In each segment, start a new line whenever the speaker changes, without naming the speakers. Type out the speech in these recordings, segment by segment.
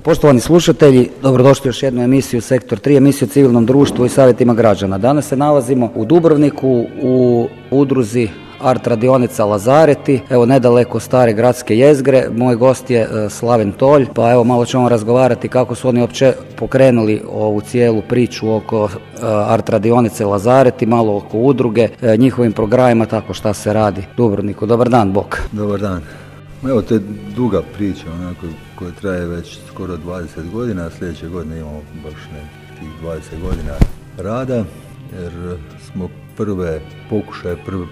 Poštovani slušatelji, dobrodošli u još jednu emisiju Sektor 3, emisiju o civilnom društvu i savjetima građana. Danas se nalazimo u Dubrovniku u udruzi art radionica Lazareti, evo nedaleko stare gradske jezgre. Moj gost je e, Slaven Tolj, pa evo malo ćemo razgovarati kako su oni uopće pokrenuli ovu cijelu priču oko e, art radionice Lazareti, malo oko udruge, e, njihovim programima, tako šta se radi. Dubrovniku, dobar dan, Bok.
Dobar dan. Evo, to je duga priča, onako, koja traje već skoro 20 godina, sljedeće godine imamo baš nekih 20 godina rada, jer smo prve pokušaje, prva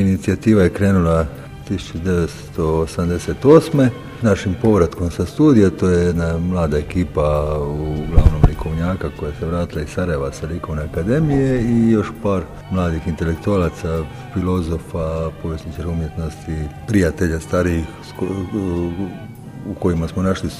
inicijativa je krenula 1988. Našim povratkom sa studija, to je jedna mlada ekipa uglavnom likovnjaka koja se vratila iz Sarajeva sa likovne akademije i još par mladih intelektualaca, filozofa, povjesničara umjetnosti, prijatelja starijih u kojima smo našli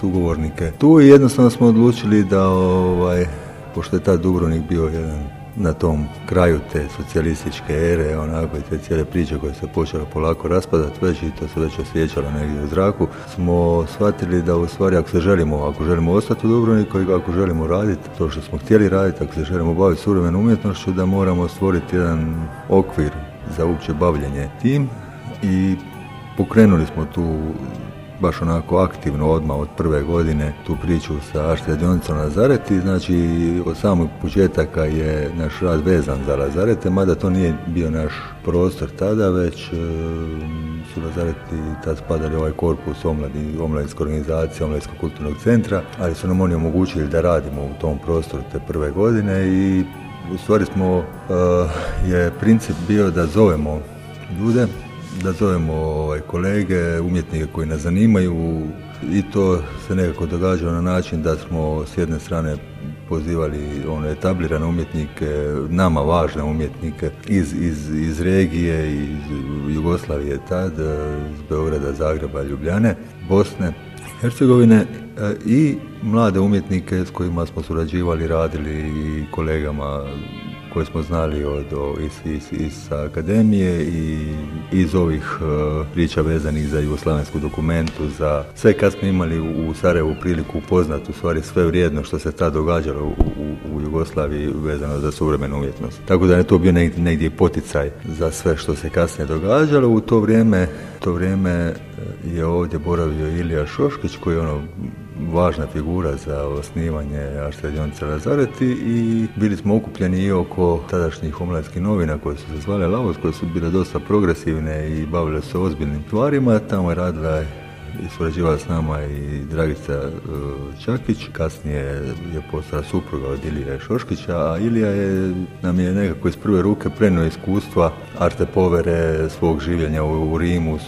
sugovornike. Tu jednostavno smo odlučili da, ovaj, pošto je tad Dubrovnik bio jedan na tom kraju te socijalističke ere, onako i te cijele priče koje se počela polako raspadati već i to se već osjećalo negdje u zraku, smo shvatili da u stvari ako se želimo, ako želimo ostati u Dubrovniku i ako želimo raditi to što smo htjeli raditi, ako se želimo baviti suvremenom umjetnošću, da moramo stvoriti jedan okvir za uopće bavljenje tim i pokrenuli smo tu baš onako aktivno odmah od prve godine tu priču sa Ašte radionicom Lazareti, znači od samog početaka je naš rad vezan za Lazarete, mada to nije bio naš prostor tada, već e, su Lazareti tad spadali ovaj korpus omladi, omladinske organizacije, omladinskog kulturnog centra, ali su nam oni omogućili da radimo u tom prostoru te prve godine i u stvari smo, e, je princip bio da zovemo ljude da zovemo ovaj, kolege, umjetnike koji nas zanimaju i to se nekako događalo na način da smo s jedne strane pozivali one etablirane umjetnike, nama važne umjetnike iz, iz, iz regije, iz Jugoslavije tad, iz Beograda, Zagreba, Ljubljane, Bosne, Hercegovine eh, i mlade umjetnike s kojima smo surađivali, radili i kolegama koje smo znali od, iz, iz, iz akademije i iz ovih uh, priča vezanih za jugoslavensku dokumentu, za sve kad smo imali u, Sarajevu priliku upoznati u stvari sve vrijedno što se tad događalo u, u, u Jugoslaviji vezano za suvremenu umjetnost. Tako da je to bio negdje, negdje poticaj za sve što se kasnije događalo. U to vrijeme, to vrijeme je ovdje boravio Ilija Šoškić koji je ono važna figura za osnivanje Aštadionica Lazareti i bili smo okupljeni i oko tadašnjih omladskih novina koje su se zvale Lavos, koje su bile dosta progresivne i bavile se ozbiljnim stvarima. Tamo je radila surađivala s nama i Dragica e, Čakić, kasnije je postala supruga od Ilije Šoškića, a Ilija je, nam je nekako iz prve ruke prenio iskustva arte povere svog življenja u, Rimu,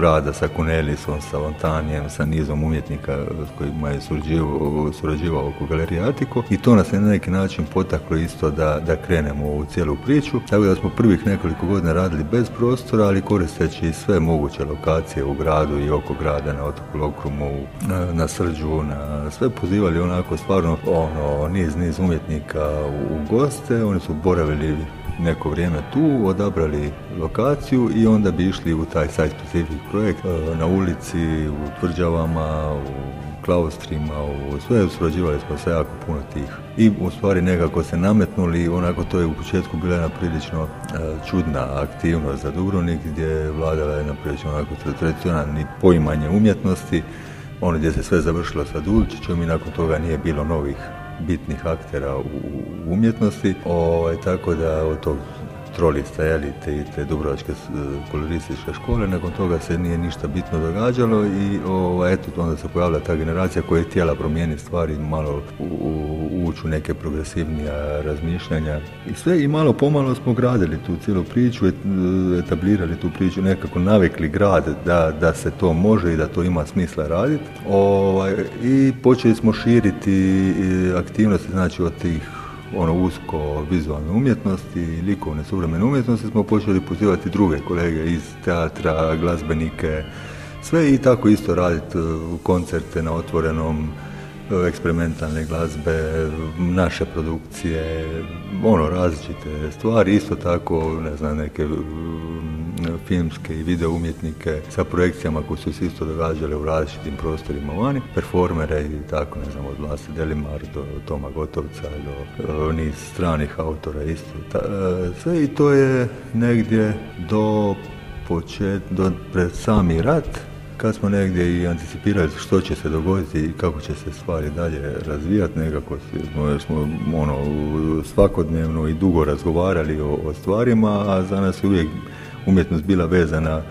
rada sa Kunelisom, sa Lontanijem, sa nizom umjetnika s kojima je surađivao, surađivao oko galerije Atiko i to nas je na neki način potaklo isto da, da krenemo u cijelu priču. Tako da smo prvih nekoliko godina radili bez prostora, ali koristeći sve moguće lokacije u gradu i oko grada na otoku Lokrumu, na Srđu, na sve pozivali onako stvarno ono, niz, niz umjetnika u goste, oni su boravili neko vrijeme tu, odabrali lokaciju i onda bi išli u taj site specific projekt e, na ulici, u tvrđavama, u klaustrima, u sve surađivali smo sa jako puno tih. I u stvari nekako se nametnuli, onako to je u početku bila jedna prilično e, čudna aktivnost za Dubrovnik gdje je vladala jedna prilično onako tradicionalni poimanje umjetnosti, ono gdje se sve završilo sa Dulčićom i nakon toga nije bilo novih bitnih aktera u, umjetnosti, ovaj, tako da od tog trolista jeli, te, te Dubrovačke kolorističke škole, nakon toga se nije ništa bitno događalo i ovaj, eto, onda se pojavila ta generacija koja je htjela promijeniti stvari, malo ući u neke progresivnija razmišljanja. I sve i malo pomalo smo gradili tu cijelu priču, etablirali tu priču, nekako navikli grad da, da se to može i da to ima smisla raditi ovaj, i počeli smo širiti aktivnosti znači od tih ono usko vizualne umjetnosti i likovne suvremene umjetnosti smo počeli pozivati druge kolege iz teatra, glazbenike, sve i tako isto raditi koncerte na otvorenom, eksperimentalne glazbe, naše produkcije, ono različite stvari, isto tako ne znam neke filmske i video umjetnike sa projekcijama koje su se isto događale u različitim prostorima vani, performere i tako ne znam od Vlasi Delimar do Toma Gotovca do niz stranih autora isto. Ta, sve i to je negdje do počet, do pred sami rat kad smo negdje i anticipirali što će se dogoditi i kako će se stvari dalje razvijati, nekako smo, smo ono, svakodnevno i dugo razgovarali o, o stvarima, a za nas je uvijek umjetnost bila vezana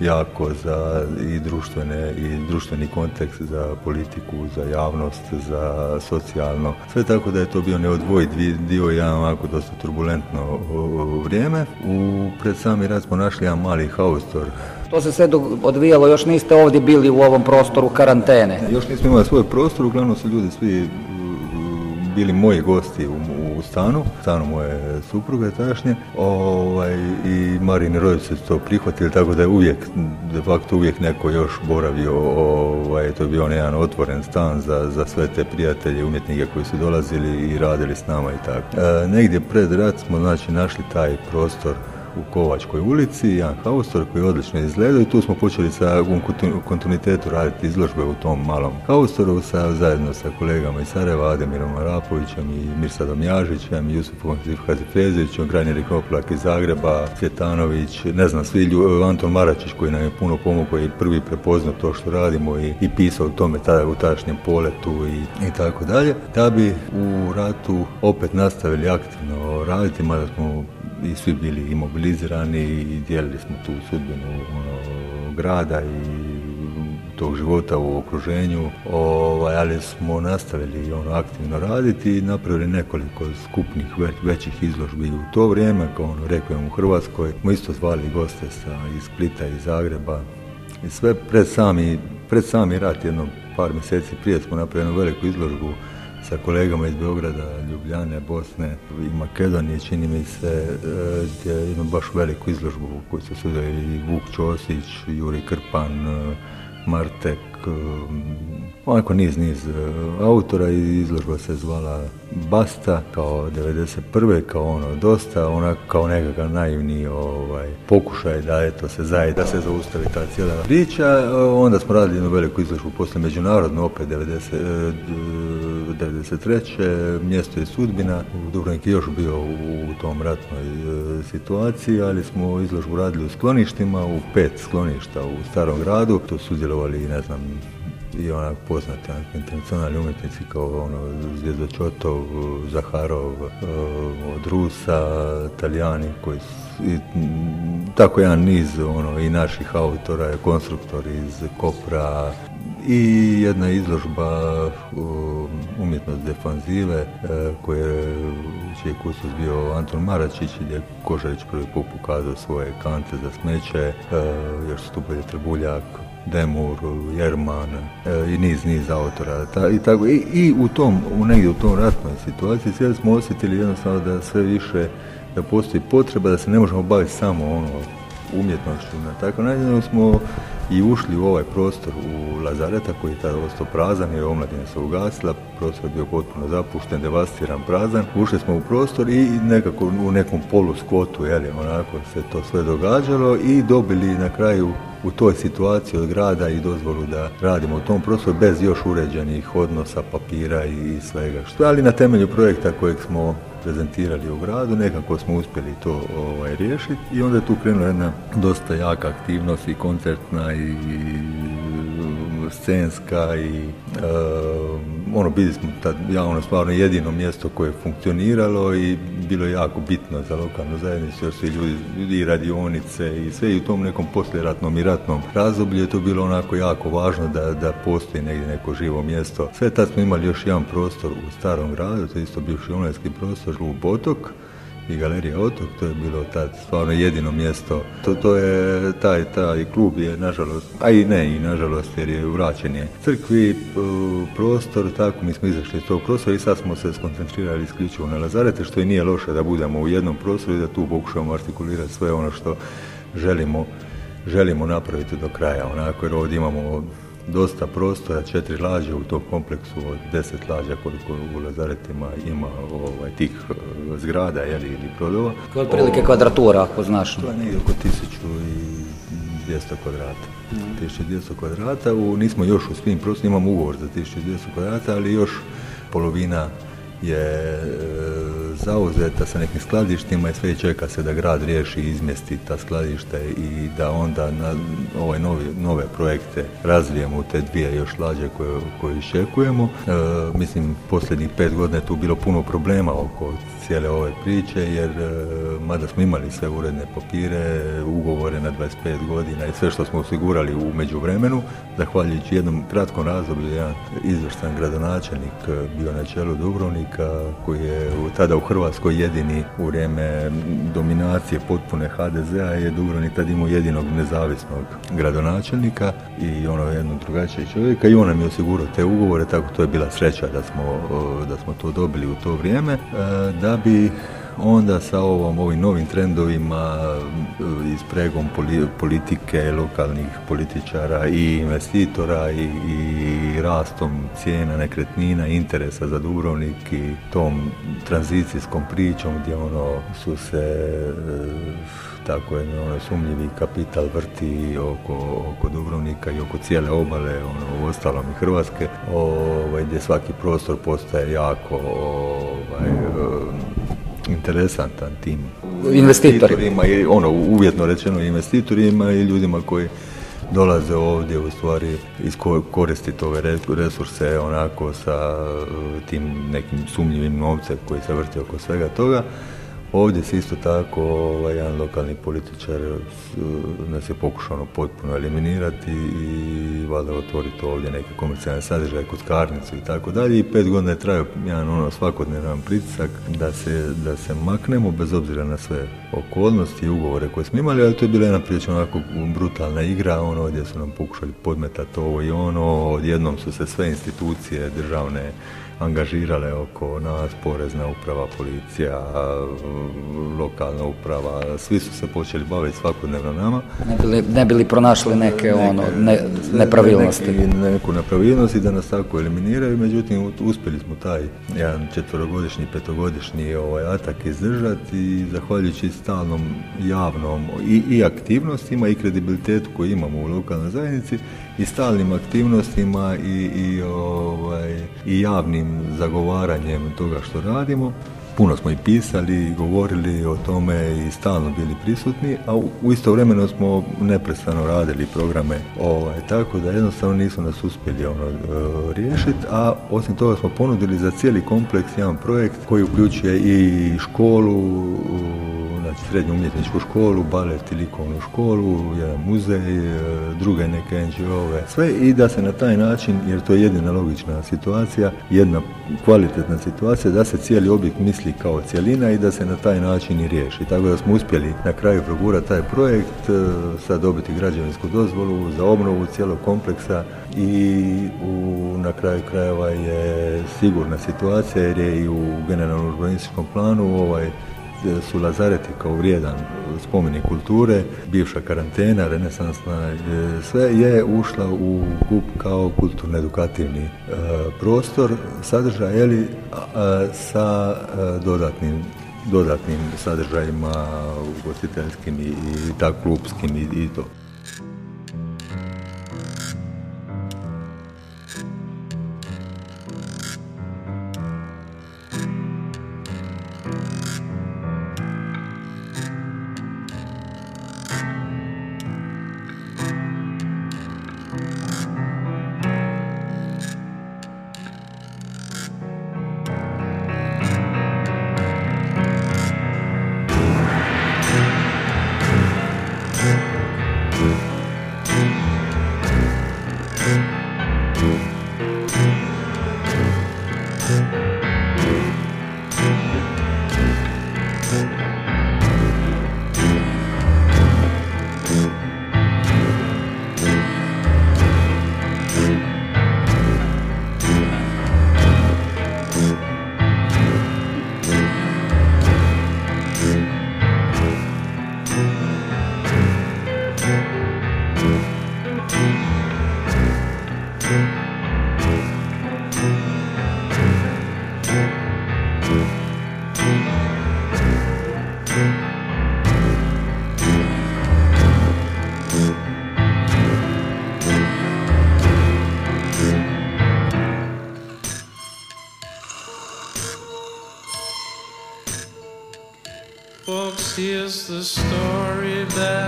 jako za i društvene i društveni kontekst za politiku, za javnost, za socijalno. Sve tako da je to bio neodvoj dio jedan ovako dosta turbulentno vrijeme. U pred sami rad smo našli jedan mali haustor
to se sve odvijalo, još niste ovdje bili u ovom prostoru karantene.
Još nismo imali svoj prostor, uglavnom su ljudi svi bili moji gosti u, u stanu, stanu moje supruge tadašnje, ovaj, i Marini roditelji su to prihvatili, tako da je uvijek, de facto uvijek neko još boravio, ovaj, to je bio jedan otvoren stan za, za sve te prijatelje, umjetnike koji su dolazili i radili s nama i tako. E, negdje pred rat smo znači našli taj prostor u Kovačkoj ulici, jedan haustor koji odlično izgleda i tu smo počeli sa kontinuitetu raditi izložbe u tom malom haustoru sa, zajedno sa kolegama iz Sarajeva, Ademirom Arapovićem i Mirsadom Jažićem, Jusufom Hazifezićem, Granjeri Koplak iz Zagreba, Cvjetanović, ne znam, svi lju, Anton Maračić koji nam je puno pomogao i prvi prepoznao to što radimo i, i pisao o tome tada u tadašnjem poletu i, i tako dalje, da bi u ratu opet nastavili aktivno raditi, mada smo i svi bili imobilizirani i dijelili smo tu sudbinu ono, grada i tog života u okruženju, ovaj, ali smo nastavili ono aktivno raditi i napravili nekoliko skupnih većih izložbi u to vrijeme, kao ono rekao u Hrvatskoj, smo isto zvali goste sa, iz Splita i Zagreba. I sve pred sami, pred sami rat jedno par mjeseci prije smo napravili veliku izložbu sa kolegama iz Beograda, Ljubljane, Bosne i Makedonije, čini mi se, e, gdje imam baš veliku izložbu u kojoj su i Vuk Ćosić, Juri Krpan, e, Martek, e, onako niz, niz autora i izložba se zvala Basta kao 91. kao ono dosta, ona kao nekakav naivni ovaj, pokušaj da eto se zajedno, da se zaustavi ta cijela priča. Onda smo radili jednu veliku izložbu posle međunarodno opet 90, 93. mjesto je sudbina. Dubrovnik je još bio u tom ratnoj e, situaciji, ali smo izložbu radili u skloništima, u pet skloništa u starom gradu. Tu su sudjelovali, ne znam, i onak poznati internacionalni umjetnici kao ono Zvijezda Čotov, Zaharov, e, od Rusa, Italijani koji i, tako jedan niz ono, i naših autora, konstruktori iz Kopra, i jedna izložba umjetnost defanzive e, koje čiji je kustos bio Anton Maračić gdje je Kožarić prvi put pokazao svoje kante za smeće, e, još su tu bili Trbuljak, Demur, Jerman e, i niz, niz autora. i, tako, i, i, u tom, u negdje u tom ratnoj situaciji sve smo osjetili jednostavno da sve više da postoji potreba da se ne možemo baviti samo ono umjetnošću na tako način smo i ušli u ovaj prostor u Lazareta koji je tada ostao prazan jer omladina se ugasila, prostor je bio potpuno zapušten, devastiran, prazan. Ušli smo u prostor i nekako u nekom polu skvotu, jeli, onako se to sve događalo i dobili na kraju u toj situaciji od grada i dozvolu da radimo u tom prostoru bez još uređenih odnosa, papira i svega. Što, ali na temelju projekta kojeg smo prezentirali u gradu, nekako smo uspjeli to ovaj, riješiti i onda je tu krenula jedna dosta jaka aktivnost i koncertna i scenska i uh, ono bili smo tad ono stvarno jedino mjesto koje je funkcioniralo i bilo je jako bitno za lokalnu zajednicu jer su i ljudi i radionice i sve i u tom nekom posljeratnom i ratnom razdoblju je to bilo onako jako važno da, da postoji negdje neko živo mjesto. Sve tad smo imali još jedan prostor u starom gradu, to je isto bivši onajski prostor u Botok i Galerija Otok, to je bilo tad stvarno jedino mjesto. To, to je, taj, taj klub je nažalost, a i ne i nažalost jer je vraćen je crkvi, prostor, tako mi smo izašli iz tog prostora i sad smo se skoncentrirali isključivo na Lazarete, što i nije loše da budemo u jednom prostoru i da tu pokušamo artikulirati sve ono što želimo, želimo napraviti do kraja, onako jer ovdje imamo dosta prostora, četiri lađe u tom kompleksu od deset lađa koliko u Lazaretima ima ovaj, tih eh, zgrada jeli, ili brodova.
Otprilike kvadratura ako znaš.
To je negdje oko 1200 kvadrata. 1200 kvadrata, u, nismo još u svim prostorima, imamo ugovor za 1200 kvadrata, ali još polovina je e, zauzeta sa nekim skladištima i sve čeka se da grad riješi izmjesti ta skladište i da onda na ove nove projekte razvijemo te dvije još lađe koje, koje iščekujemo. E, mislim, posljednjih pet godina je tu bilo puno problema oko cijele ove priče jer e, mada smo imali sve uredne papire, ugovore na 25 godina i sve što smo osigurali u međuvremenu, zahvaljujući jednom kratkom razdoblju jedan izvrstan gradonačelnik e, bio na čelu Dubrovnika koji je tada u Hrvatskoj jedini u vrijeme dominacije potpune HDZ-a je Dubrovnik tad imao jedinog nezavisnog gradonačelnika i ono jednog drugačijeg čovjeka i on nam je osigurao te ugovore, tako to je bila sreća da smo, da smo to dobili u to vrijeme. E, da bi onda sa ovom, ovim novim trendovima e, i spregom politike, lokalnih političara i investitora i, i rastom cijena nekretnina, interesa za Dubrovnik i tom tranzicijskom pričom gdje ono su se e, tako je ono, sumnjivi kapital vrti oko, oko Dubrovnika i oko cijele obale, ono, ostalom i Hrvatske, ovaj, gdje svaki prostor postaje jako ovaj, interesantan tim. Investitorima i ono uvjetno rečeno investitorima i ljudima koji dolaze ovdje u stvari koristiti ove resurse onako sa tim nekim sumnjivim novcem koji se vrti oko svega toga Ovdje se isto tako ovaj, jedan lokalni političar eh, nas je pokušao potpuno eliminirati i valjda otvoriti ovdje neke komercijalne sadržaje, kockarnicu i tako dalje. I pet godina je trajao jedan ono svakodnevan pritisak da se, da se maknemo bez obzira na sve okolnosti i ugovore koje smo imali, ali to je bila jedna prilično onako brutalna igra, ono gdje su nam pokušali podmetati ovo i ono, odjednom su se sve institucije državne angažirale oko nas, porezna uprava, policija, lokalna uprava, svi su se počeli baviti svakodnevno nama.
Ne bi li, ne bili pronašli neke, ono, ne, nepravilnosti?
neku nepravilnost i da nas tako eliminiraju, međutim uspjeli smo taj jedan četvorogodišnji, petogodišnji ovaj, atak izdržati i zahvaljujući stalnom javnom i, i aktivnostima i kredibilitetu koji imamo u lokalnoj zajednici i stalnim aktivnostima i, i, ovaj, i javnim zagovaranjem toga što radimo. Puno smo i pisali i govorili o tome i stalno bili prisutni, a u isto vremeno smo neprestano radili programe ovaj, tako da jednostavno nisu nas uspjeli ono, e, riješiti, a osim toga smo ponudili za cijeli kompleks jedan projekt koji uključuje i školu, znači srednju umjetničku školu, balet i likovnu školu, jedan muzej, e, druge neke NGO-ove, sve i da se na taj način, jer to je jedina logična situacija, jedna kvalitetna situacija, da se cijeli objekt misli kao cjelina i da se na taj način i riješi. Tako da smo uspjeli na kraju progurati taj projekt, e, sad dobiti građevinsku dozvolu za obnovu cijelog kompleksa i u, na kraju krajeva je sigurna situacija jer je i u generalnom urbanističkom planu ovaj su Lazareti kao vrijedan spomenik kulture, bivša karantena, renesansna, e, sve je ušla u kup kao kulturno-edukativni e, prostor, sadržaj je sa e, dodatnim dodatnim sadržajima ugostiteljskim i, i tak klubskim i to.
a story that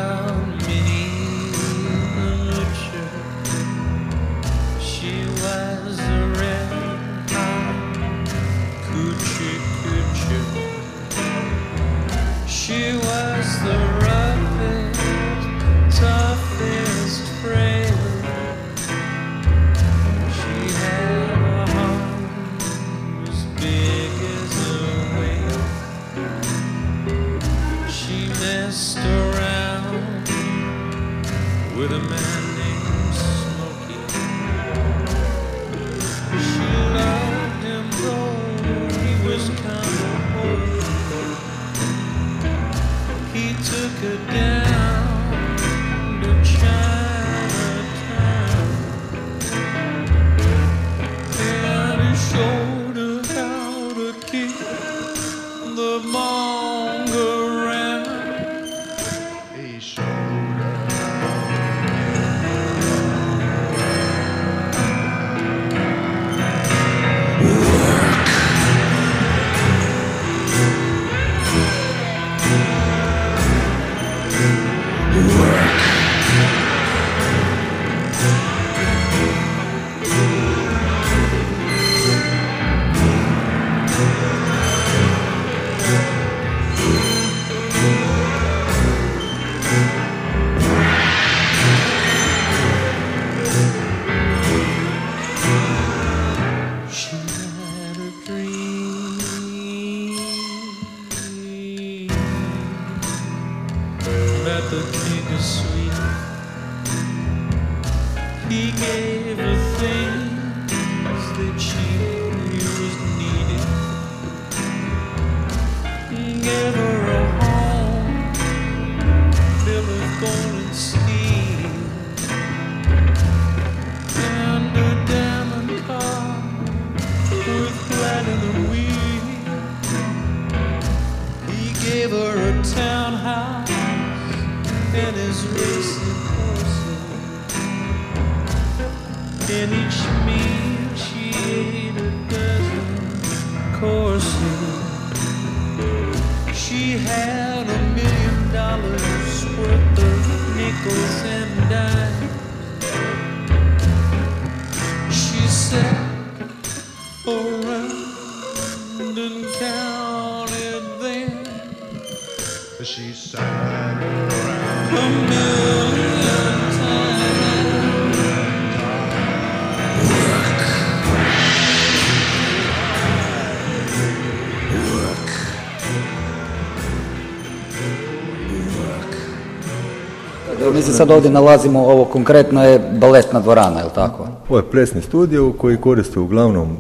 Evo, Mi se sad ovdje nalazimo, ovo konkretno je baletna dvorana, je li tako?
Ovo je plesni studio koji koriste uglavnom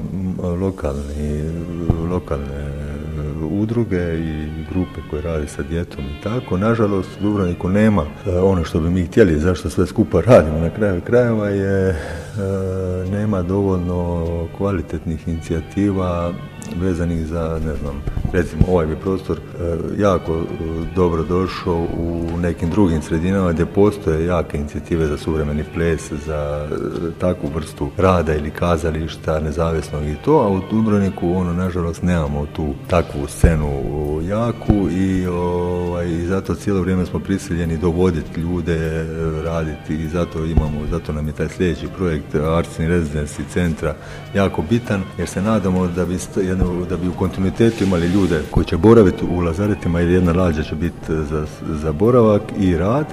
lokalni, lokalne udruge i grupe koje rade sa djetom i tako. Nažalost, u Dubrovniku nema e, ono što bi mi htjeli, zašto sve skupa radimo na kraju krajeva je e, nema dovoljno kvalitetnih inicijativa vezanih za, ne znam, recimo ovaj bi prostor e, jako e, dobro došao u nekim drugim sredinama gdje postoje jake inicijative za suvremeni ples, za e, takvu vrstu rada ili kazališta, nezavisnog i to, a u Dubrovniku ono nažalost nemamo tu takvu scenu jaku i, ovaj, i zato cijelo vrijeme smo prisiljeni dovoditi ljude, raditi i zato imamo, zato nam je taj sljedeći projekt Arts in centra jako bitan jer se nadamo da bi, da bi u kontinuitetu imali ljude koji će boraviti u lazaretima jer jedna lađa će biti za, za boravak i rad, e,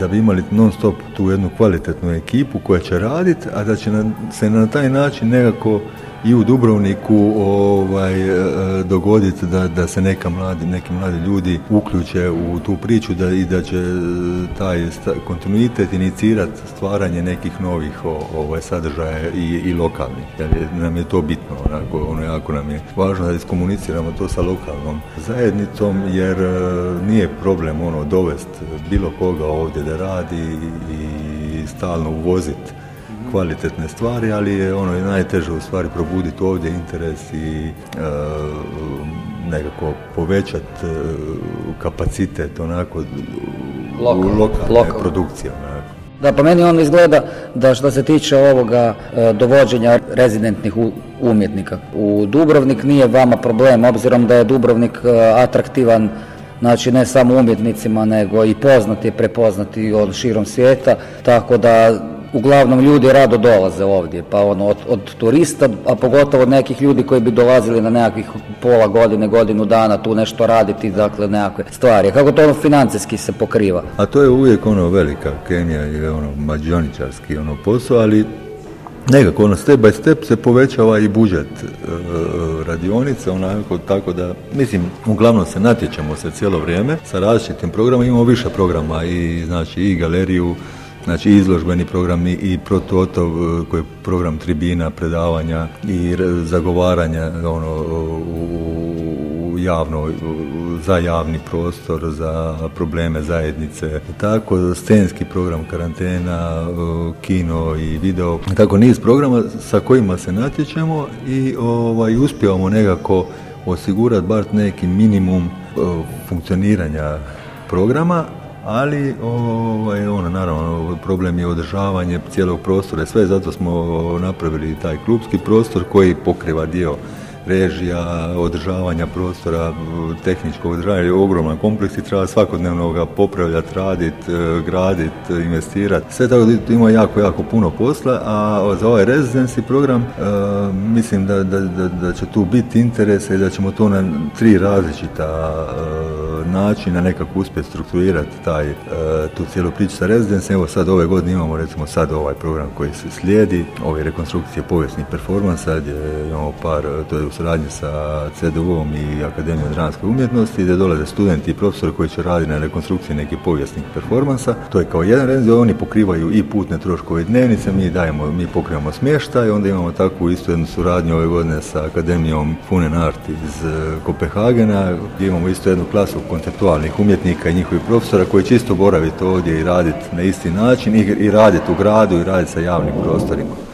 da bi imali non stop tu jednu kvalitetnu ekipu koja će raditi, a da će se na taj način nekako i u Dubrovniku ovaj, e, dogoditi da, da se neka mladi, neki mladi ljudi uključe u tu priču da, i da će e, taj kontinuitet inicirati stvaranje nekih novih ovaj, sadržaja i, i lokalnih. Jer je- nam je to bitno, onako, ono jako nam je važno da iskomuniciramo to sa lokalnom zajednicom jer e, nije problem ono dovesti bilo koga ovdje da radi i stalno uvoziti kvalitetne stvari, ali je ono i najteže u stvari probuditi ovdje interes i e, nekako povećati kapacitet onako u
Lokalne,
lokalne
lokalne.
produkcije. onako.
Da, po meni on izgleda da što se tiče ovoga e, dovođenja rezidentnih u- umjetnika u Dubrovnik nije vama problem, obzirom da je Dubrovnik e, atraktivan Znači ne samo umjetnicima nego i poznati i prepoznati od širom svijeta, tako da uglavnom ljudi rado dolaze ovdje, pa ono od, od turista, a pogotovo od nekih ljudi koji bi dolazili na nekakvih pola godine, godinu dana tu nešto raditi, dakle nekakve stvari. Kako to ono financijski se pokriva?
A to je uvijek ono velika kemija i ono mađioničarski ono posao, ali nekako ono step by step se povećava i budžet e, radionice, onako tako da, mislim, uglavnom se natječemo se cijelo vrijeme sa različitim programima, imamo više programa i znači i galeriju, Znači izložbeni programi i protuotov e, koji je program tribina, predavanja i zagovaranja ono, u, javno, za javni prostor, za probleme zajednice. Tako scenski program karantena, kino i video. Tako niz programa sa kojima se natječemo i ovaj, uspijevamo nekako osigurati bar neki minimum e, funkcioniranja programa, ali ovaj, ono, naravno, problem je održavanje cijelog prostora sve, zato smo napravili taj klubski prostor koji pokriva dio režija, održavanja prostora, tehničkog održavanja, je ogroman kompleks i treba svakodnevno ga popravljati, raditi, graditi, investirati. Sve tako ima jako, jako puno posla, a za ovaj residency program e, mislim da, da, da, da će tu biti interesa i da ćemo to na tri različita e, načina nekako uspjeti strukturirati taj, e, tu cijelu priču sa rezidencijom. Evo sad ove godine imamo recimo sad ovaj program koji se slijedi, ove rekonstrukcije povijesnih performansa gdje imamo par, e, to je u suradnji sa CDU-om i Akademijom dramske umjetnosti gdje dolaze studenti i profesori koji će raditi na rekonstrukciji nekih povijesnih performansa. To je kao jedan rezidenc, oni pokrivaju i putne troškove i dnevnice, mi dajemo, mi pokrivamo smještaj, onda imamo takvu istu jednu suradnju ove godine sa Akademijom Funen Art iz e, Kopenhagena, gdje imamo isto jednu klasu konceptualnih umjetnika i njihovih profesora koji će isto boraviti ovdje i raditi na isti način i, i raditi u gradu i raditi sa javnim prostorima.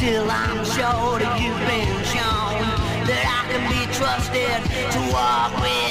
Until I'm sure that you've been shown that I can be trusted to walk with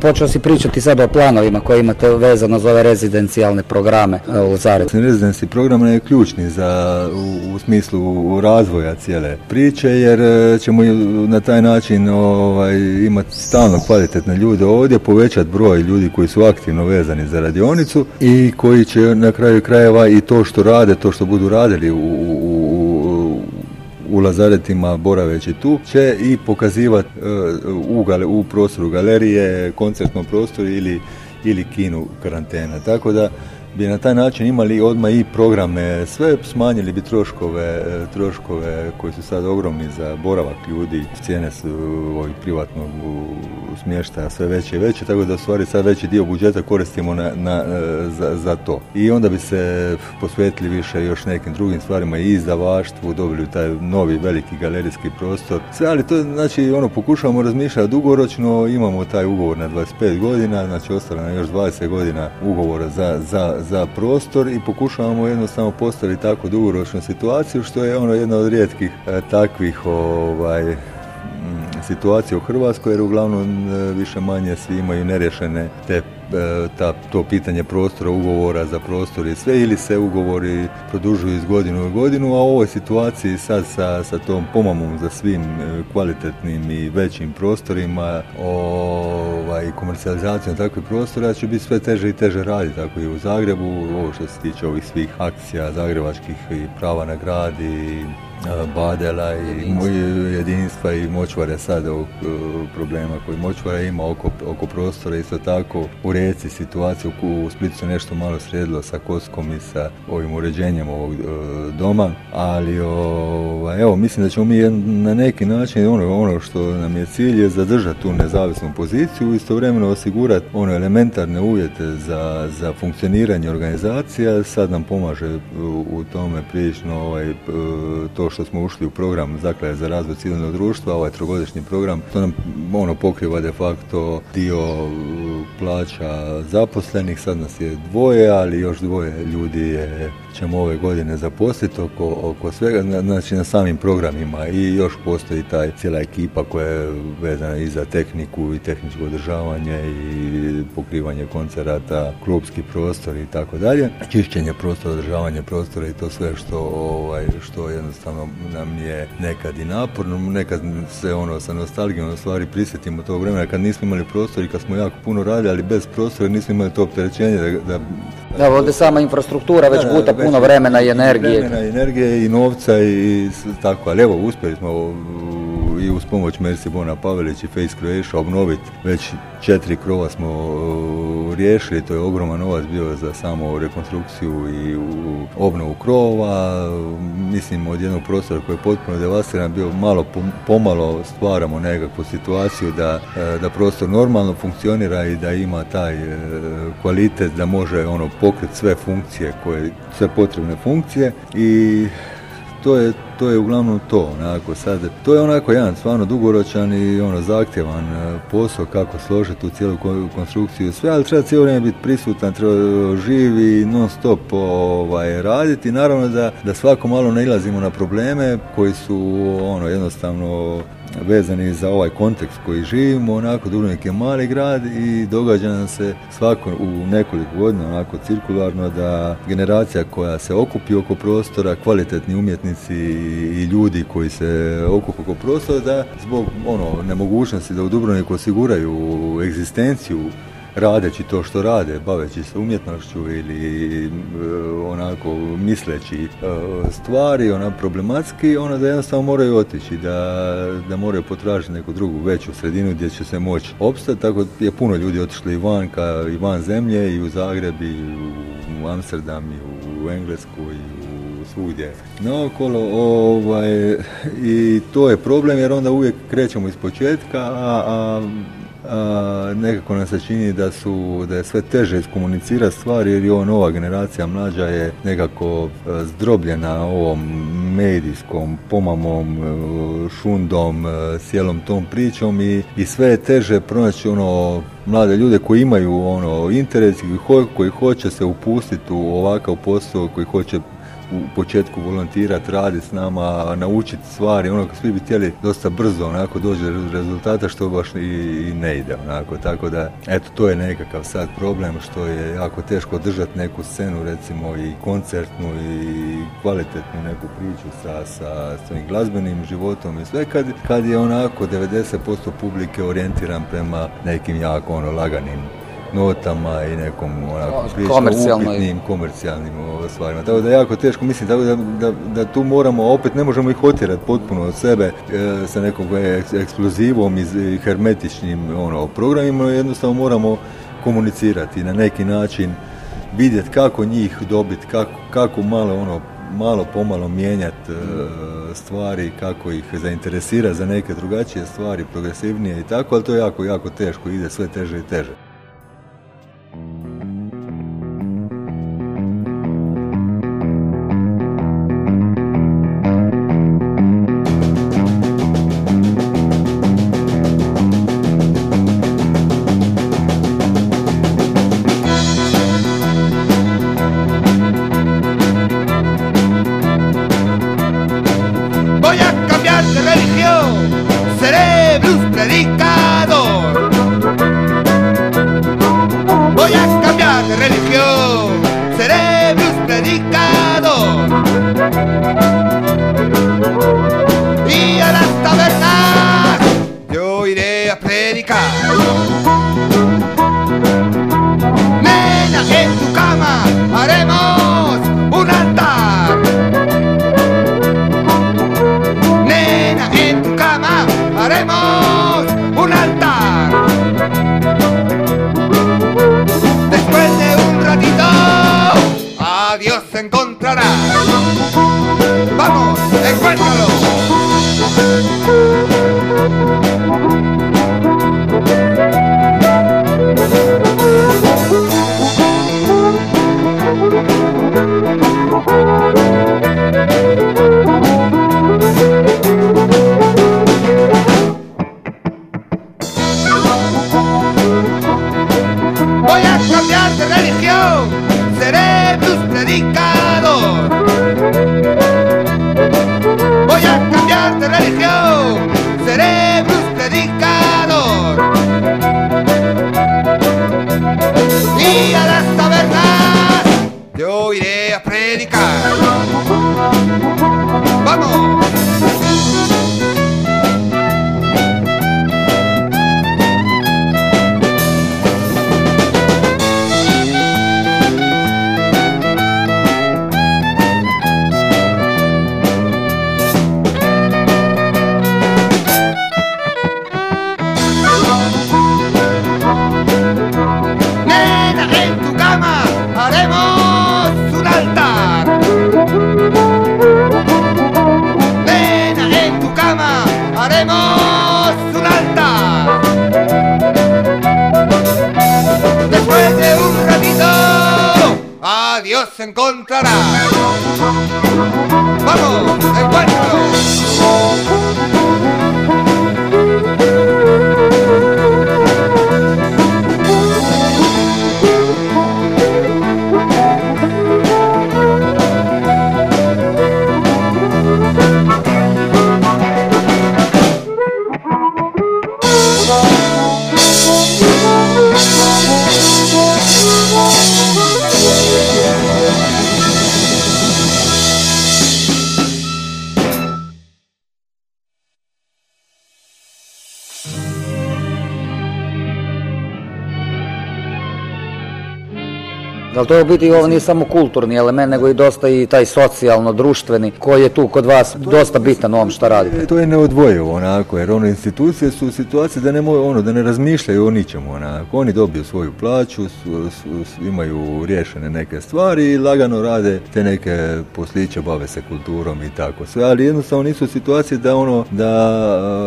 Počeo si pričati sada o planovima koje imate vezano za ove rezidencijalne programe e, u Zagrebu.
Residency program je ključni za, u, u smislu razvoja cijele priče jer e, ćemo na taj način ovaj, imati stalno kvalitetne ljude ovdje, povećati broj ljudi koji su aktivno vezani za radionicu i koji će na kraju krajeva i to što rade, to što budu radili u, u, lazaretima boraveći tu će i pokazivati e, u, u prostoru galerije, koncertnom prostoru ili, ili kinu karantena. Tako da bi na taj način imali odmah i programe, sve smanjili bi troškove, troškove koji su sad ogromni za boravak ljudi, cijene su ovih privatnog smještaja sve veće i veće, tako da stvari sad veći dio budžeta koristimo na, na, za, za to. I onda bi se posvetili više još nekim drugim stvarima i izdavaštvu, dobili taj novi veliki galerijski prostor. Sve, ali to znači ono pokušavamo razmišljati dugoročno, imamo taj ugovor na 25 godina, znači ostalo nam još 20 godina ugovora za, za, za prostor i pokušavamo jednostavno postaviti tako dugoročnu situaciju što je ono jedna od rijetkih e, takvih ovaj situacija u Hrvatskoj jer uglavnom e, više manje svi imaju nerješene te ta, to pitanje prostora, ugovora za prostor i sve ili se ugovori produžuju iz godinu u godinu, a u ovoj situaciji sad sa, sa tom pomamom za svim e, kvalitetnim i većim prostorima ovaj, i komercijalizacijom takvih prostora će biti sve teže i teže raditi, tako i u Zagrebu, ovo što se tiče ovih svih akcija zagrebačkih i prava na grad i e, Badela i jedinstva. i močvare sad ovog e, problema koji močvara ima oko, oko prostora isto tako u Rijeci situaciju u Splitu se nešto malo sredilo sa Koskom i sa ovim uređenjem ovog e, doma ali ovaj, evo mislim da ćemo mi na neki način ono, ono što nam je cilj je zadržati tu nezavisnu poziciju i istovremeno osigurati ono elementarne uvjete za, za funkcioniranje organizacija. Sad nam pomaže u, tome prilično ovaj, p- to što smo ušli u program Zaklade za razvoj civilnog društva, ovaj trogodišnji program, to nam ono pokriva de facto dio uh, plaća zaposlenih, sad nas je dvoje, ali još dvoje ljudi je, ćemo ove godine zaposliti oko, oko svega, na- znači na samim programima i još postoji taj cijela ekipa koja je vezana i za tehniku i tehničko održavanje i pokrivanje koncerata, klubski prostor i tako dalje, čišćenje prostora, održavanje prostora i to sve što ovaj što jednostavno nam je nekad i naporno, nekad se ono sa nostalgijom stvari prisjetimo tog vremena kad nismo imali prostor i kad smo jako puno radili, ali bez prostora nismo imali to opterećenje da, da
Da, ovdje sama infrastruktura već
da,
guta
već
puno vremena i energije.
Vremena i energije i novca i tako, ali evo uspjeli smo i uz pomoć Mercy Bona Pavelić i Face Croatia obnoviti već četiri krova smo uh, riješili, to je ogroman novac bio za samo rekonstrukciju i obnovu krova, mislim od jednog prostora koji je potpuno devastiran bio malo pom- pomalo stvaramo nekakvu situaciju da, e, da prostor normalno funkcionira i da ima taj e, kvalitet da može ono pokriti sve funkcije koje, sve potrebne funkcije. I to je to je uglavnom to, onako sad, to je onako jedan stvarno dugoročan i ono zahtjevan e, posao kako složiti tu cijelu ko- konstrukciju sve, ali treba cijelo vrijeme biti prisutan, treba živi, non stop ovaj, raditi. Naravno da, da svako malo nailazimo na probleme koji su ono jednostavno vezani za ovaj kontekst koji živimo, onako Dubrovnik je mali grad i događa nam se svako u nekoliko godina onako cirkularno da generacija koja se okupi oko prostora, kvalitetni umjetnici i ljudi koji se okupe oko prostora da zbog ono nemogućnosti da u Dubrovniku osiguraju egzistenciju radeći to što rade, baveći se umjetnošću ili e, onako misleći e, stvari, ona problematski, ono da jednostavno moraju otići, da, da moraju potražiti neku drugu veću sredinu gdje će se moći opstati, tako je puno ljudi otišli i van, ka, i van zemlje, i u Zagreb, i u Amsterdam, i u Englesku, i u svugdje naokolo ovaj, i to je problem jer onda uvijek krećemo iz početka, a a, nekako nam se čini da su da je sve teže iskomunicirati stvari jer i ova nova generacija mlađa je nekako e, zdrobljena ovom medijskom pomamom, e, šundom, e, cijelom tom pričom i, i sve je teže pronaći ono mlade ljude koji imaju ono interes koji, koji hoće se upustiti u ovakav posao, koji hoće u početku volontirati, raditi s nama, naučiti stvari, ono svi bi htjeli dosta brzo onako doći do rezultata što baš i, i ne ide onako, tako da eto to je nekakav sad problem što je jako teško držati neku scenu recimo i koncertnu i kvalitetnu neku priču sa, sa svojim glazbenim životom i sve kad, kad je onako 90% publike orijentiran prema nekim jako ono laganim notama i nekom onako prilično
Komercijalnoj.
upitnim komercijalnim stvarima. Tako da je jako teško, mislim tako da, da, da tu moramo, opet ne možemo ih otjerati potpuno od sebe e, sa nekom eks- eksplozivom i hermetičnim ono, programima, jednostavno moramo komunicirati na neki način, vidjeti kako njih dobiti, kako, kako malo ono malo pomalo mijenjati stvari, kako ih zainteresira za neke drugačije stvari, progresivnije i tako, ali to je jako, jako teško, ide sve teže i teže.
yo, Cerebrus predicador. Y a la
Da li to u biti ovo nije samo kulturni element, nego i dosta i taj socijalno-društveni koji je tu kod vas dosta bitan u ovom šta radite?
To je neodvojivo onako, jer ono institucije su u situaciji da ne mogu, ono, da ne razmišljaju o ničemu onako. Oni dobiju svoju plaću, su- su- su- imaju riješene neke stvari i lagano rade te neke posliće, bave se kulturom i tako sve, ali jednostavno nisu u situaciji da ono, da,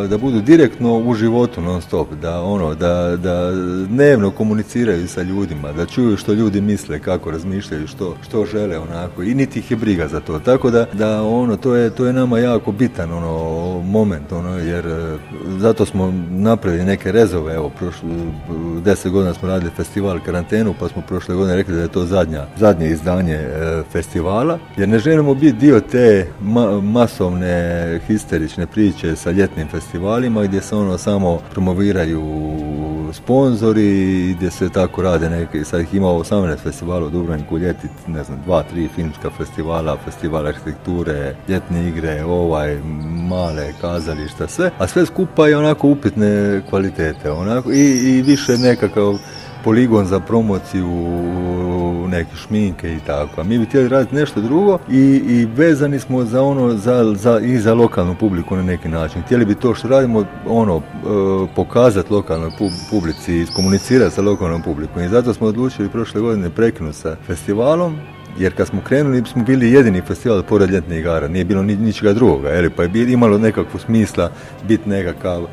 da budu direktno u životu non stop, da ono, da, da dnevno komuniciraju sa ljudima, da čuju što ljudi misle, kako razmišljaju, što, što žele onako i niti ih je briga za to. Tako da, da ono, to je, to je nama jako bitan ono, moment, ono, jer e, zato smo napravili neke rezove, evo, prošlo, deset godina smo radili festival karantenu, pa smo prošle godine rekli da je to zadnja, zadnje izdanje e, festivala, jer ne želimo biti dio te ma- masovne histerične priče sa ljetnim festivalima gdje se ono samo promoviraju sponzori, gdje se tako rade neke, sad ih ima 18 festivala u Dubrovniku ljeti, ne znam, dva, tri filmska festivala, festival arhitekture, ljetne igre, ovaj, male kazališta, sve, a sve skupa je onako upitne kvalitete, onako, i, i više nekakav poligon za promociju neke šminke i tako. Mi bi htjeli raditi nešto drugo i, i vezani smo za ono za, za, i za lokalnu publiku na neki način. Htjeli bi to što radimo ono e, pokazati lokalnoj pu- publici, iskomunicirati sa lokalnom publikom i zato smo odlučili prošle godine prekinuti sa festivalom jer kad smo krenuli smo bili jedini festival pored ljetnih igara, nije bilo ni, ničega drugoga, je li, pa je bil- imalo nekakvu smisla biti nekakav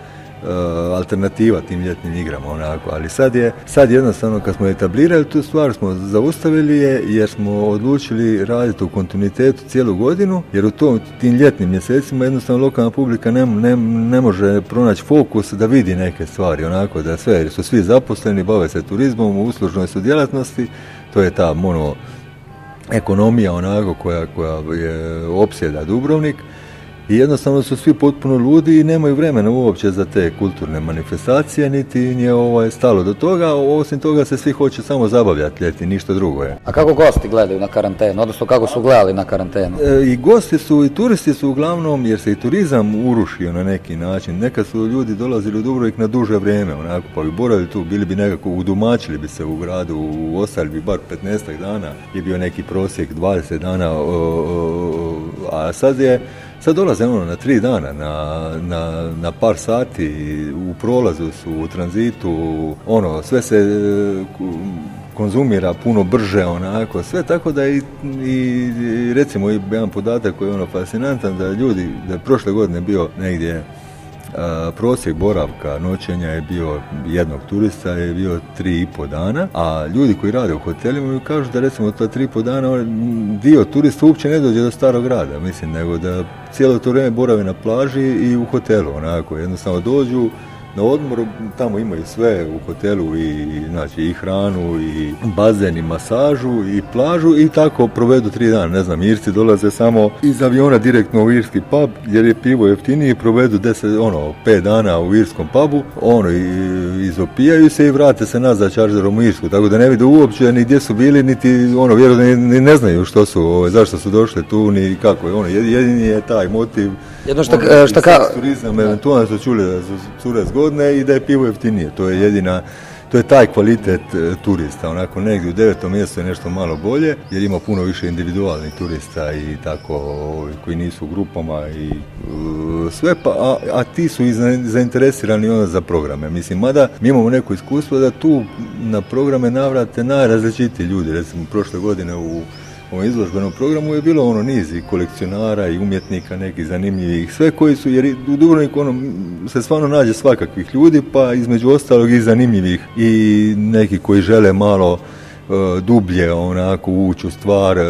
alternativa tim ljetnim igrama onako, ali sad je, sad jednostavno kad smo etablirali tu stvar smo zaustavili je jer smo odlučili raditi u kontinuitetu cijelu godinu jer u tom, tim ljetnim mjesecima jednostavno lokalna publika ne, ne, ne može pronaći fokus da vidi neke stvari onako da sve, jer su svi zaposleni, bave se turizmom, u uslužnoj su djelatnosti, to je ta mono ekonomija onako koja, koja je opsjeda Dubrovnik i jednostavno su svi potpuno ludi i nemaju vremena uopće za te kulturne manifestacije, niti im je ovaj, stalo do toga, osim toga se svi hoće samo zabavljati ljeti, ništa drugo je.
A kako gosti gledaju na karantenu, odnosno kako su gledali na karantenu?
E, I gosti su i turisti su uglavnom, jer se i turizam urušio na neki način. Nekad su ljudi dolazili u Dubrovnik na duže vrijeme, onako, pa bi boravili tu, bili bi nekako, udomačili bi se u gradu, ostali bi bar 15 dana, je bio neki prosjek 20 dana, o, o, a sad je, sad dolaze ono na tri dana, na, na, na par sati, u prolazu su, u tranzitu, ono, sve se e, konzumira puno brže onako sve tako da i, i, recimo jedan podatak koji je ono fascinantan da ljudi da je prošle godine bio negdje prosjek boravka noćenja je bio jednog turista je bio tri i po dana, a ljudi koji rade u hotelima kažu da recimo ta tri i po dana dio turista uopće ne dođe do starog grada, mislim, nego da cijelo to vrijeme borave na plaži i u hotelu, onako, jednostavno dođu na odmoru, tamo imaju sve u hotelu i, znači, i hranu i bazen i masažu i plažu i tako provedu tri dana. Ne znam, Irci dolaze samo iz aviona direktno u irski pub jer je pivo jeftinije i provedu deset, ono, pet dana u irskom pubu, ono, i, izopijaju se i vrate se nazad čaržerom u Irsku, tako da ne vide uopće ni gdje su bili, niti, ono, vjerojatno ne znaju što su, ovaj, zašto su došli tu, ni kako ono, jedini je taj motiv
Jedno što-
ono,
što
i
ka-
seks turizam, eventualno su čuli da su cure zgodne i da je pivo jeftinije. To je jedina, to je taj kvalitet e, turista. Onako negdje u devetom mjestu je nešto malo bolje, jer ima puno više individualnih turista i tako ovi koji nisu u grupama i e, sve, pa, a, a ti su i za- zainteresirani onda za programe. Mislim, mada mi imamo neko iskustvo da tu na programe navrate najrazličitiji ljudi. Recimo, prošle godine u ovom izložbenom programu je bilo ono niz i kolekcionara i umjetnika nekih zanimljivih, sve koji su, jer u Dubrovniku ono, se stvarno nađe svakakvih ljudi, pa između ostalog i zanimljivih. I neki koji žele malo e, dublje onako ući u stvar, e,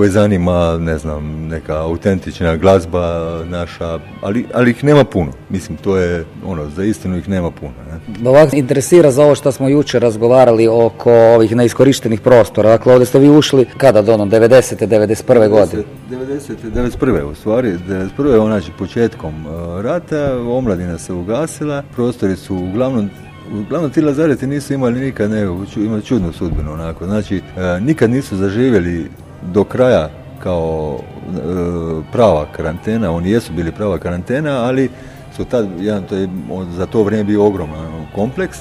koje zanima, ne znam, neka autentična glazba naša, ali, ali ih nema puno. Mislim, to je, ono, za istinu ih nema puno. Ne?
Ovako interesira za ovo što smo jučer razgovarali oko ovih neiskorištenih prostora. Dakle, ovdje ste vi ušli kada do ono, 90. 91. godine?
90. 91. u stvari, 91. je znači početkom e, rata, omladina se ugasila, prostori su uglavnom Uglavnom ti lazareti nisu imali nikad nego, imali čudnu sudbinu onako. Znači, e, nikad nisu zaživjeli do kraja kao e, prava karantena, oni jesu bili prava karantena, ali su tad, jedan, to je za to vrijeme bio ogroman kompleks,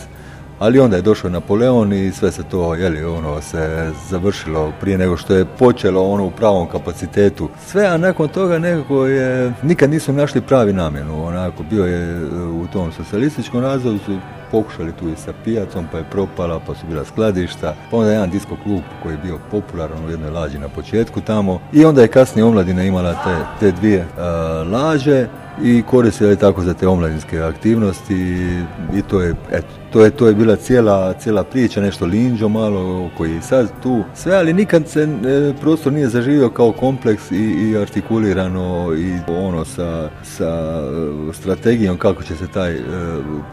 ali onda je došao Napoleon i sve se to, jeli, ono, se završilo prije nego što je počelo ono u pravom kapacitetu. Sve, a nakon toga nekako je, nikad nisu našli pravi namjenu, onako, bio je e, u tom socijalističkom razdoblju, su pokušali tu i sa pijacom, pa je propala, pa su bila skladišta, pa onda jedan disko klub koji je bio popularan u jednoj lađi na početku tamo i onda je kasnije omladina imala te, te dvije e, laže i koristila je tako za te omladinske aktivnosti i to je, eto, to je, to je bila cijela, cijela priča, nešto linđo malo koji je sad tu. Sve, ali nikad se e, prostor nije zaživio kao kompleks i, i artikulirano i ono sa, sa e, strategijom kako će se taj e,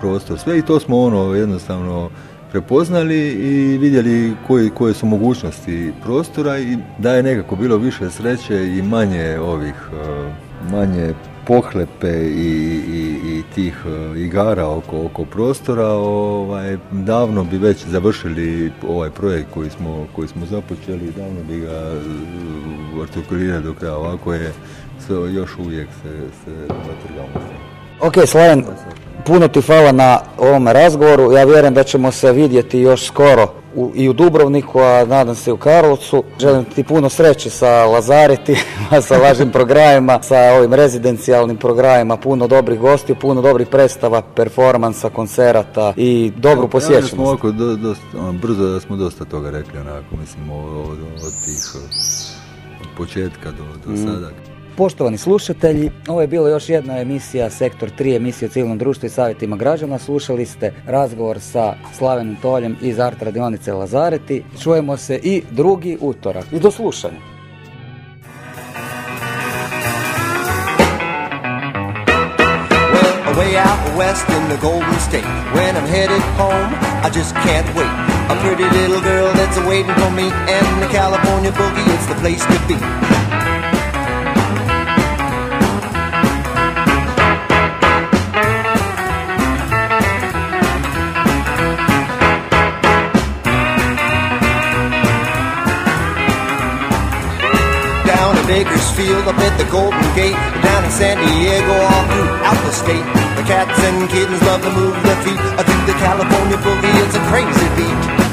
prostor. Sve i to smo ono jednostavno prepoznali i vidjeli koji, koje su mogućnosti prostora i da je nekako bilo više sreće i manje ovih e, manje pohlepe i, i, i tih e, igara oko, oko prostora, ovaj, davno bi već završili ovaj projekt koji smo, koji smo započeli davno bi ga e, artikulirali do kraja. Ovako je sve, još uvijek se, se zatrgamo.
Ok, Slaven, puno ti hvala na ovome razgovoru. Ja vjerujem da ćemo se vidjeti još skoro u, i u Dubrovniku, a nadam se i u Karlovcu. Želim ti puno sreće sa Lazareti, sa važnim programima, sa ovim rezidencijalnim programima, puno dobrih gostiju, puno dobrih predstava, performansa, koncerata i dobru
smo
posjećenost.
do, dosta, ono, brzo da smo dosta toga rekli onako, mislim, od, od, od tih od početka do, do sada.
Poštovani slušatelji, ovo je bila još jedna emisija Sektor 3, emisija o civilnom društvu i savjetima građana. Slušali ste razgovor sa Slavenom Toljem iz Art radionice Lazareti. Čujemo se i drugi utorak. I do slušanja.
Well, away out west in the Golden State. When I'm headed home, I just can't wait. A pretty little girl that's waiting for me, and the California boogie, it's the place to be. Bakersfield, up at the Golden Gate, down in San Diego, all throughout the state. The cats and kittens love to move their feet. I think the California boogie is a crazy beat.